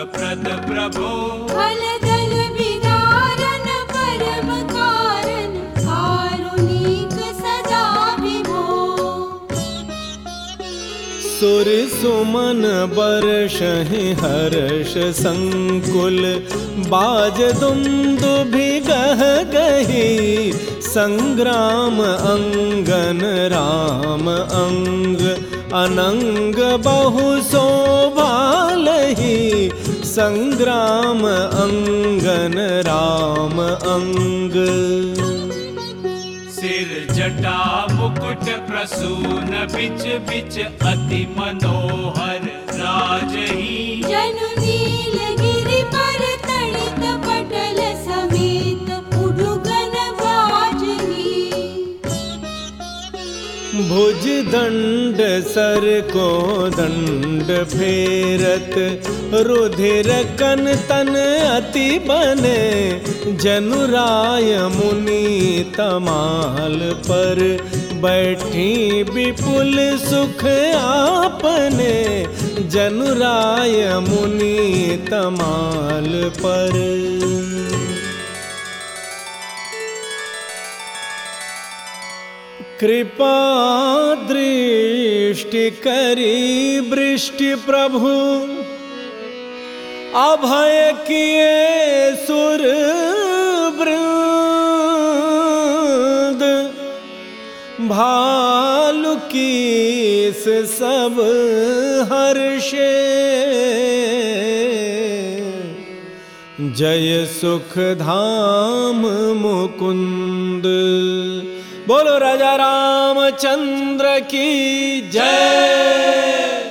फलप्रद प्रभो सुर सुमन बरषहि हर्ष संकुल बाजुन्दु भि गह गही संग्राम अङ्गन राम अङ्ग अनङ्ग बहु सो संग्राम अंगन राम अंग सिर जटा मुकुट प्रसून बिच बिच अति मनोहर राजही भुज दंड सर को दंड फेरत, रुधिर कन तन अति बने, जनुराय मुनि तमाल पर बैठी विपुल सुख आपने, जनुराय मुनि तमाल पर। कृपा दृष्टि करी वृष्टि प्रभु। अभय किए सुर वृंद। भालु कीस सब हर्षे। जय सुख धाम मुकुंद। बोलो राजा रामचंद्र की जय।